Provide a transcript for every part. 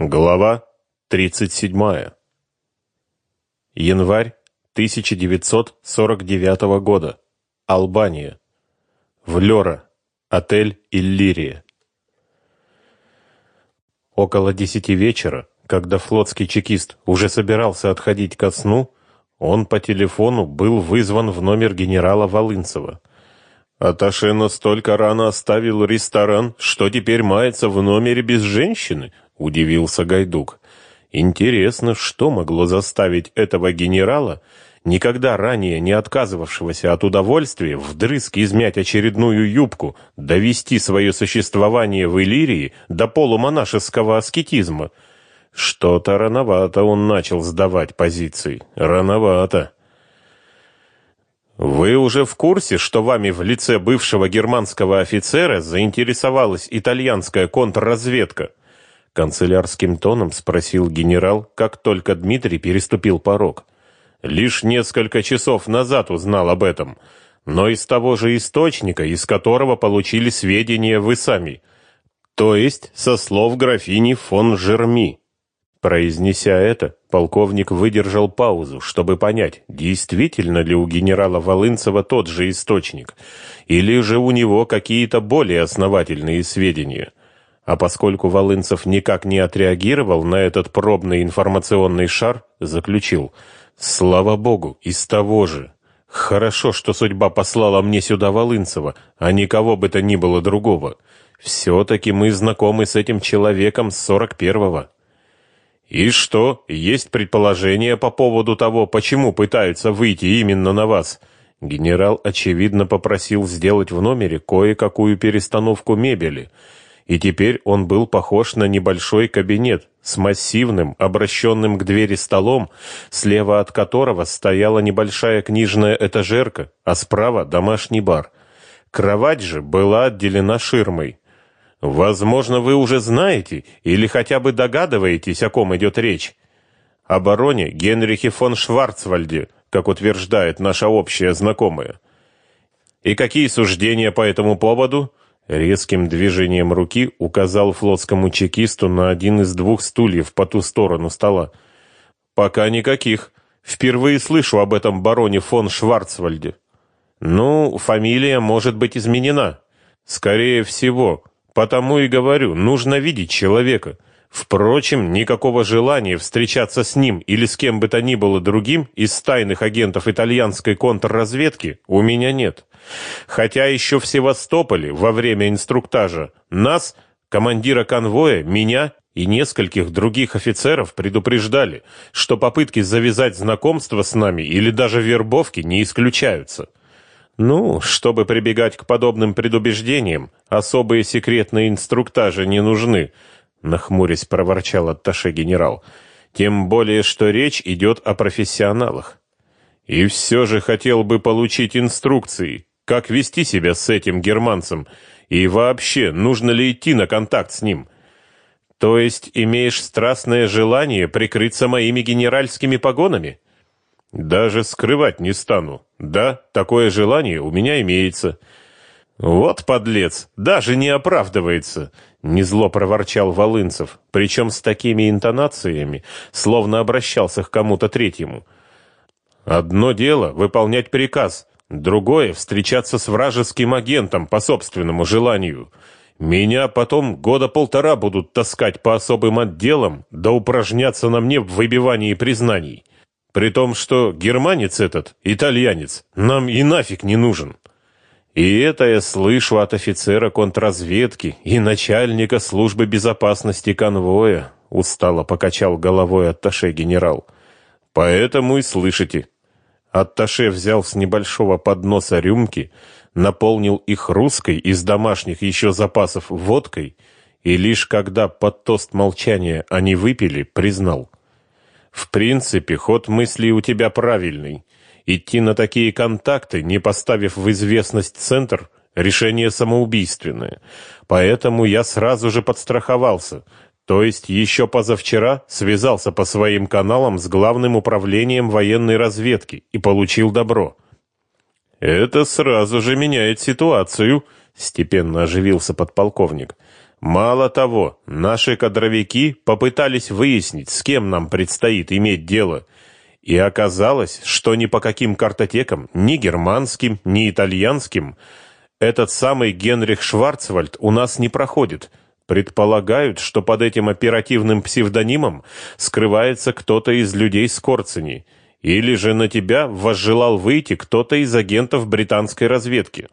Глава 37. Январь 1949 года. Албания. Влёра. Отель Иллирия. Около десяти вечера, когда флотский чекист уже собирался отходить ко сну, он по телефону был вызван в номер генерала Волынцева. Аташе настолько рано оставил ресторан, что теперь мается в номере без женщины, удивился Гайдук. Интересно, что могло заставить этого генерала, никогда ранее не отказывавшегося от удовольствия, вдрызг измять очередную юбку, довести свое существование в Иллирии до полумонашеского аскетизма. Что-то рановато он начал сдавать позиции. Рановато. Вы уже в курсе, что вами в лице бывшего германского офицера заинтересовалась итальянская контрразведка? канцелярским тоном спросил генерал, как только Дмитрий переступил порог. Лишь несколько часов назад узнал об этом, но из того же источника, из которого получили сведения вы сами, то есть со слов графини фон Жерми. Произнеся это, полковник выдержал паузу, чтобы понять, действительно ли у генерала Волынцева тот же источник, или же у него какие-то более основательные сведения. А поскольку Волынцев никак не отреагировал на этот пробный информационный шар, заключил: "Слава богу, из того же. Хорошо, что судьба послала мне сюда Волынцева, а никого бы то ни было другого. все таки мы знакомы с этим человеком с сорок первого. И что, есть предположение по поводу того, почему пытаются выйти именно на вас? Генерал очевидно попросил сделать в номере кое-какую перестановку мебели и теперь он был похож на небольшой кабинет с массивным, обращенным к двери столом, слева от которого стояла небольшая книжная этажерка, а справа домашний бар. Кровать же была отделена ширмой. Возможно, вы уже знаете или хотя бы догадываетесь, о ком идет речь. О бароне Генрихе фон Шварцвальде, как утверждает наша общая знакомая. И какие суждения по этому поводу? Резким движением руки указал флотскому чекисту на один из двух стульев по ту сторону стола. Пока никаких. Впервые слышу об этом бароне фон Шварцвальде. Ну, фамилия может быть изменена. Скорее всего. Потому и говорю, нужно видеть человека. Впрочем, никакого желания встречаться с ним или с кем бы то ни было другим из тайных агентов итальянской контрразведки у меня нет. Хотя еще в Севастополе во время инструктажа нас, командира конвоя, меня и нескольких других офицеров предупреждали, что попытки завязать знакомство с нами или даже вербовки не исключаются. Ну, чтобы прибегать к подобным предубеждениям, особые секретные инструктажи не нужны, нахмурясь проворчал атташе генерал. Тем более, что речь идет о профессионалах. И все же хотел бы получить инструкции, как вести себя с этим германцем и вообще, нужно ли идти на контакт с ним. То есть имеешь страстное желание прикрыться моими генеральскими погонами? Даже скрывать не стану. Да, такое желание у меня имеется. Вот подлец, даже не оправдывается, незло проворчал Волынцев, причем с такими интонациями, словно обращался к кому-то третьему. Одно дело выполнять приказ, другое встречаться с вражеским агентом по собственному желанию. Меня потом года полтора будут таскать по особым отделам, да упражняться на мне в выбивании признаний. При том, что германец этот, итальянец, нам и нафиг не нужен. И это я слышу от офицера контрразведки и начальника службы безопасности конвоя, устало покачал головой атташе генерал. Поэтому и слышите. Атташе взял с небольшого подноса рюмки, наполнил их русской из домашних еще запасов водкой, и лишь когда под тост молчания они выпили, признал: "В принципе, ход мыслей у тебя правильный. Идти на такие контакты, не поставив в известность центр, решение самоубийственное. Поэтому я сразу же подстраховался. То есть еще позавчера связался по своим каналам с главным управлением военной разведки и получил добро. Это сразу же меняет ситуацию, степенно оживился подполковник. Мало того, наши кадровики попытались выяснить, с кем нам предстоит иметь дело, и оказалось, что ни по каким картотекам, ни германским, ни итальянским, этот самый Генрих Шварцвальд у нас не проходит. Предполагают, что под этим оперативным псевдонимом скрывается кто-то из людей Скорцени, или же на тебя возжелал выйти кто-то из агентов британской разведки.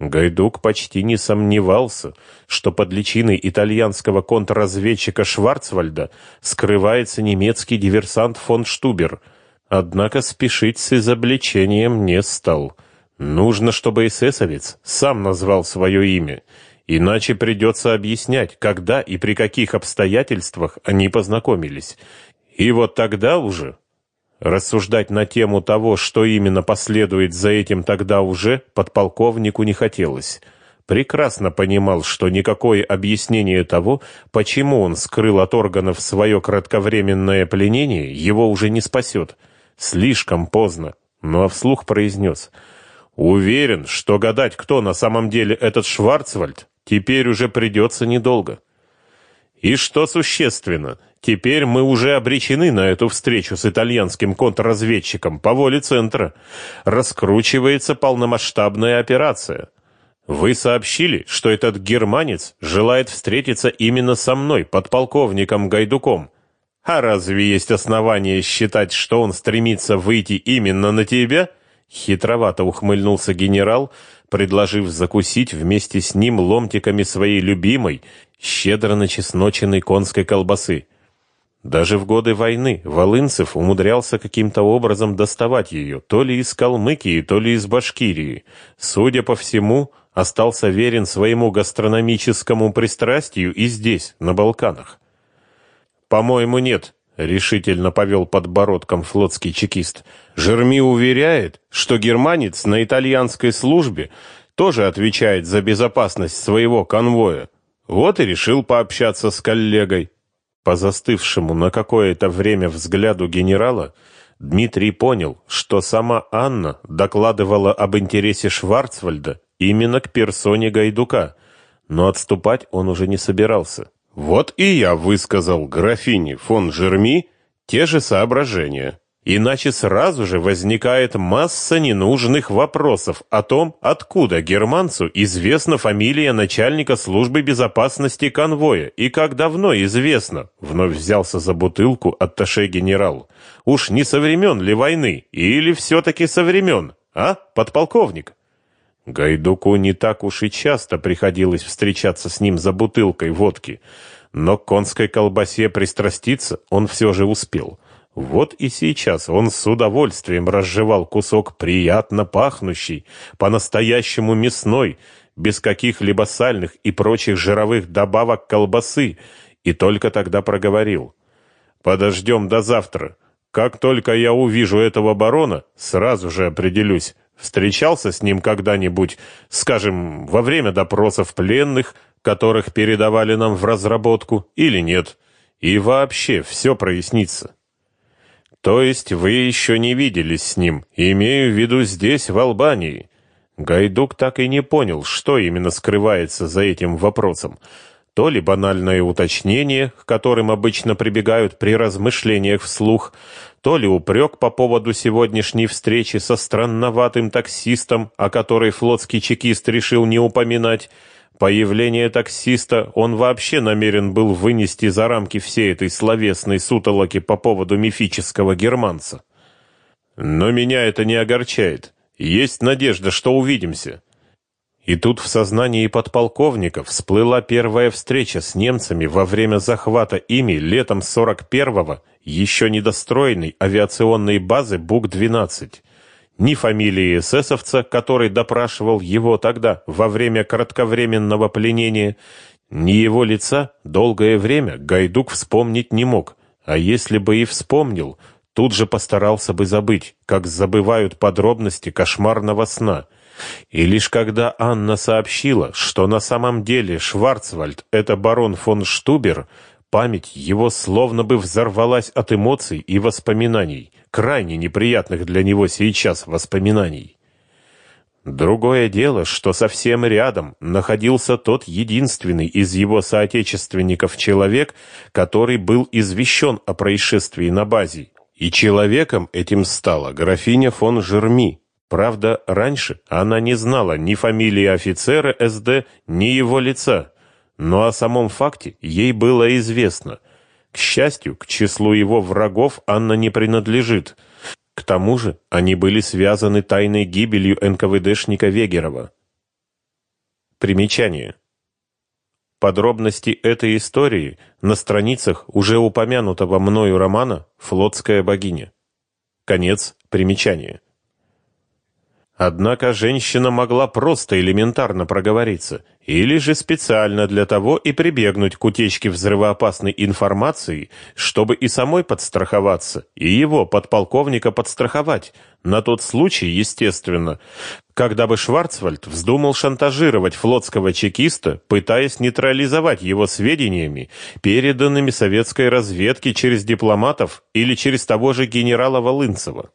Гайдук почти не сомневался, что под личиной итальянского контрразведчика Шварцвальда скрывается немецкий диверсант фон Штубер, однако спешить с изобличением не стал. Нужно, чтобы эсэсовец сам назвал свое имя, иначе придется объяснять, когда и при каких обстоятельствах они познакомились. И вот тогда уже Рассуждать на тему того, что именно последует за этим тогда уже, подполковнику не хотелось. Прекрасно понимал, что никакое объяснение того, почему он скрыл от органов свое кратковременное пленение, его уже не спасет. Слишком поздно. Но вслух произнес. «Уверен, что гадать, кто на самом деле этот Шварцвальд, теперь уже придется недолго». И что существенно, теперь мы уже обречены на эту встречу с итальянским контрразведчиком по воле центра. Раскручивается полномасштабная операция. Вы сообщили, что этот германец желает встретиться именно со мной, подполковником Гайдуком. А разве есть основания считать, что он стремится выйти именно на тебя? Хитровато ухмыльнулся генерал, предложив закусить вместе с ним ломтиками своей любимой щедро начесноченной конской колбасы. Даже в годы войны Волынцев умудрялся каким-то образом доставать ее, то ли из Калмыкии, то ли из Башкирии. Судя по всему, остался верен своему гастрономическому пристрастию и здесь, на Балканах. «По-моему, нет», — решительно повел подбородком флотский чекист. «Жерми уверяет, что германец на итальянской службе тоже отвечает за безопасность своего конвоя. Вот и решил пообщаться с коллегой. По застывшему на какое-то время взгляду генерала Дмитрий понял, что сама Анна докладывала об интересе Шварцвальда именно к персоне Гайдука, но отступать он уже не собирался. Вот и я высказал графине фон Жерми те же соображения. Иначе сразу же возникает масса ненужных вопросов о том, откуда германцу известна фамилия начальника службы безопасности конвоя и как давно известно. Вновь взялся за бутылку атташе генерал. Уж не со времен ли войны или все-таки со времен, а, подполковник? Гайдуку не так уж и часто приходилось встречаться с ним за бутылкой водки, но к конской колбасе пристраститься он все же успел. Вот и сейчас он с удовольствием разжевал кусок приятно пахнущий, по-настоящему мясной, без каких-либо сальных и прочих жировых добавок колбасы, и только тогда проговорил. «Подождем до завтра. Как только я увижу этого барона, сразу же определюсь, встречался с ним когда-нибудь, скажем, во время допросов пленных, которых передавали нам в разработку, или нет. И вообще все прояснится». То есть вы еще не виделись с ним, имею в виду здесь, в Албании. Гайдук так и не понял, что именно скрывается за этим вопросом. То ли банальное уточнение, к которым обычно прибегают при размышлениях вслух, то ли упрек по поводу сегодняшней встречи со странноватым таксистом, о которой флотский чекист решил не упоминать, Появление таксиста он вообще намерен был вынести за рамки всей этой словесной сутолоки по поводу мифического германца. Но меня это не огорчает. Есть надежда, что увидимся. И тут в сознании подполковника всплыла первая встреча с немцами во время захвата ими летом 41-го еще недостроенной авиационной базы Бук-12 ни фамилии эсэсовца, который допрашивал его тогда во время кратковременного пленения, ни его лица долгое время Гайдук вспомнить не мог, а если бы и вспомнил, тут же постарался бы забыть, как забывают подробности кошмарного сна. И лишь когда Анна сообщила, что на самом деле Шварцвальд — это барон фон Штубер, память его словно бы взорвалась от эмоций и воспоминаний — крайне неприятных для него сейчас воспоминаний. Другое дело, что совсем рядом находился тот единственный из его соотечественников человек, который был извещен о происшествии на базе. И человеком этим стала графиня фон Жерми. Правда, раньше она не знала ни фамилии офицера СД, ни его лица. Но о самом факте ей было известно. К счастью, к числу его врагов Анна не принадлежит – к тому же они были связаны тайной гибелью НКВДшника Вегерова. Примечание. Подробности этой истории на страницах уже упомянутого мною романа «Флотская богиня». Конец примечания. Однако женщина могла просто элементарно проговориться, или же специально для того и прибегнуть к утечке взрывоопасной информации, чтобы и самой подстраховаться, и его, подполковника, подстраховать, на тот случай, естественно, когда бы Шварцвальд вздумал шантажировать флотского чекиста, пытаясь нейтрализовать его сведениями, переданными советской разведке через дипломатов или через того же генерала Волынцева.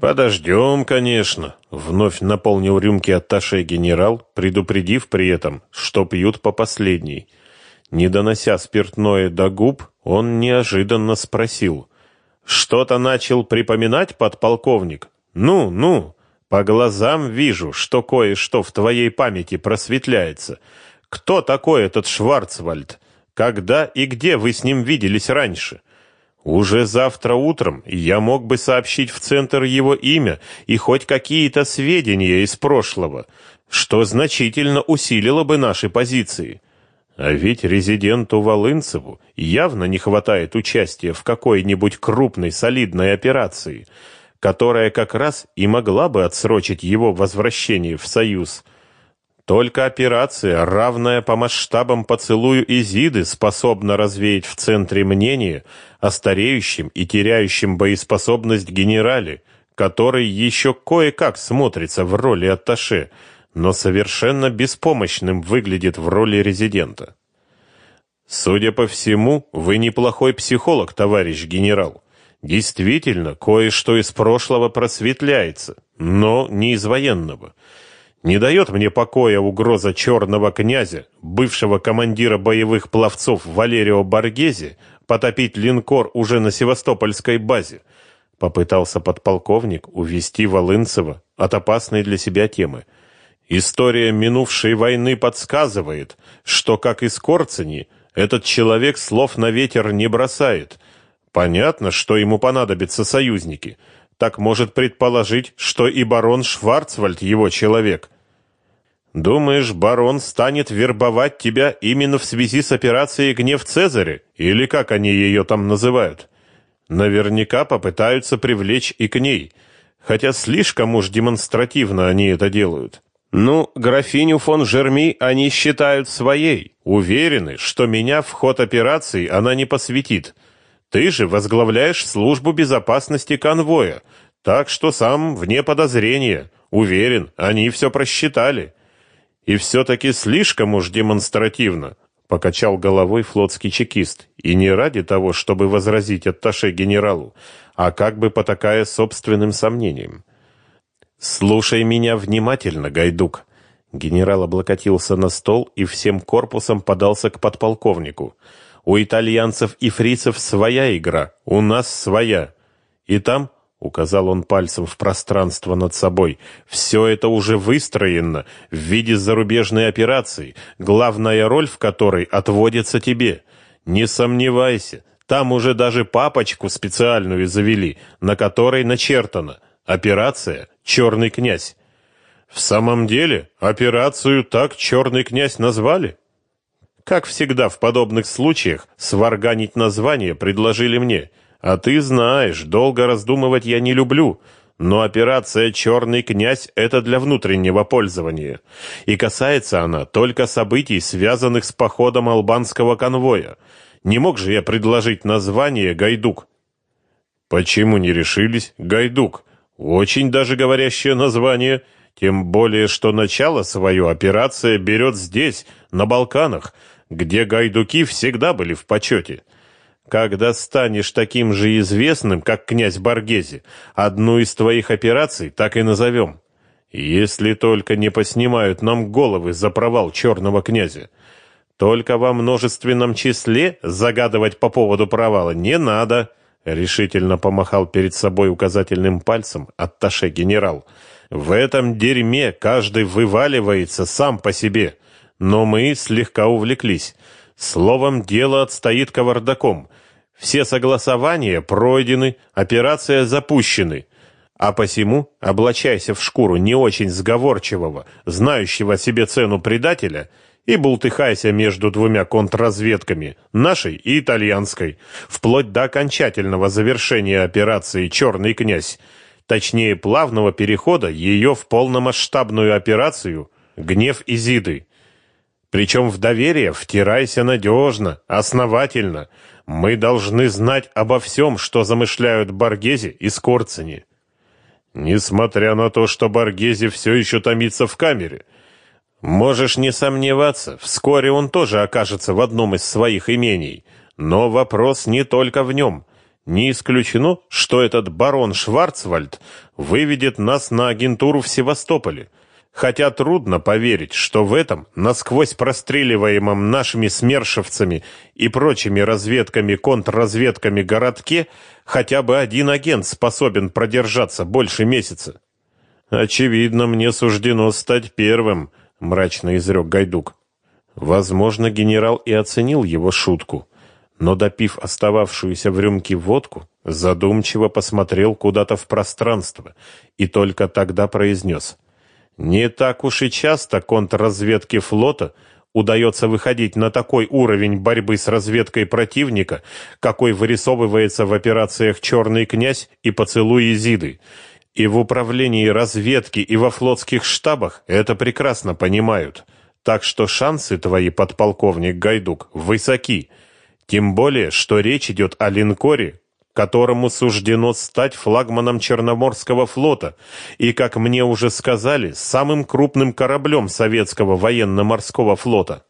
«Подождем, конечно», — вновь наполнил рюмки атташе генерал, предупредив при этом, что пьют по последней. Не донося спиртное до губ, он неожиданно спросил. «Что-то начал припоминать, подполковник? Ну, ну, по глазам вижу, что кое-что в твоей памяти просветляется. Кто такой этот Шварцвальд? Когда и где вы с ним виделись раньше?» Уже завтра утром я мог бы сообщить в центр его имя и хоть какие-то сведения из прошлого, что значительно усилило бы наши позиции. А ведь резиденту Волынцеву явно не хватает участия в какой-нибудь крупной солидной операции, которая как раз и могла бы отсрочить его возвращение в Союз – только операция, равная по масштабам поцелую Изиды, способна развеять в центре мнение о стареющем и теряющем боеспособность генерале, который еще кое-как смотрится в роли атташе, но совершенно беспомощным выглядит в роли резидента. Судя по всему, вы неплохой психолог, товарищ генерал. Действительно, кое-что из прошлого просветляется, но не из военного. Не дает мне покоя угроза черного князя, бывшего командира боевых пловцов Валерио Боргези, потопить линкор уже на Севастопольской базе. Попытался подполковник увести Волынцева от опасной для себя темы. История минувшей войны подсказывает, что, как и Скорцени, этот человек слов на ветер не бросает. Понятно, что ему понадобятся союзники — так может предположить, что и барон Шварцвальд его человек. Думаешь, барон станет вербовать тебя именно в связи с операцией «Гнев Цезаря», или как они ее там называют? Наверняка попытаются привлечь и к ней, хотя слишком уж демонстративно они это делают. Ну, графиню фон Жерми они считают своей, уверены, что меня в ход операции она не посвятит. Ты же возглавляешь службу безопасности конвоя, так что сам вне подозрения. Уверен, они все просчитали. И все-таки слишком уж демонстративно, покачал головой флотский чекист. И не ради того, чтобы возразить атташе генералу, а как бы потакая собственным сомнениям. Слушай меня внимательно, Гайдук. Генерал облокотился на стол и всем корпусом подался к подполковнику. У итальянцев и фрицев своя игра, у нас своя. И там, указал он пальцем в пространство над собой, все это уже выстроено в виде зарубежной операции, главная роль в которой отводится тебе. Не сомневайся, там уже даже папочку специальную завели, на которой начертано «Операция «Черный князь». В самом деле, операцию так «Черный князь» назвали? Как всегда в подобных случаях, сварганить название предложили мне. А ты знаешь, долго раздумывать я не люблю, но операция «Черный князь» — это для внутреннего пользования. И касается она только событий, связанных с походом албанского конвоя. Не мог же я предложить название «Гайдук». Почему не решились «Гайдук»? Очень даже говорящее название, тем более, что начало свое операция берет здесь, на Балканах, где гайдуки всегда были в почете. Когда станешь таким же известным, как князь Баргези, одну из твоих операций так и назовем. Если только не поснимают нам головы за провал черного князя. Только во множественном числе загадывать по поводу провала не надо, решительно помахал перед собой указательным пальцем атташе генерал. В этом дерьме каждый вываливается сам по себе, но мы слегка увлеклись. Словом, дело отстоит кавардаком. Все согласования пройдены, операция запущены. А посему облачайся в шкуру не очень сговорчивого, знающего себе цену предателя — и бултыхайся между двумя контрразведками, нашей и итальянской, вплоть до окончательного завершения операции «Черный князь», точнее плавного перехода ее в полномасштабную операцию «Гнев Изиды». Причем в доверие втирайся надежно, основательно. Мы должны знать обо всем, что замышляют Баргези и Скорцени. Несмотря на то, что Баргези все еще томится в камере – Можешь не сомневаться, вскоре он тоже окажется в одном из своих имений. Но вопрос не только в нем. Не исключено, что этот барон Шварцвальд выведет нас на агентуру в Севастополе. Хотя трудно поверить, что в этом, насквозь простреливаемом нашими смершевцами и прочими разведками, контрразведками городке, хотя бы один агент способен продержаться больше месяца. Очевидно, мне суждено стать первым, — мрачно изрек Гайдук. Возможно, генерал и оценил его шутку, но, допив остававшуюся в рюмке водку, задумчиво посмотрел куда-то в пространство и только тогда произнес. «Не так уж и часто контрразведке флота удается выходить на такой уровень борьбы с разведкой противника, какой вырисовывается в операциях «Черный князь» и «Поцелуй Изиды», и в управлении разведки, и во флотских штабах это прекрасно понимают. Так что шансы твои, подполковник Гайдук, высоки. Тем более, что речь идет о линкоре, которому суждено стать флагманом Черноморского флота и, как мне уже сказали, самым крупным кораблем советского военно-морского флота.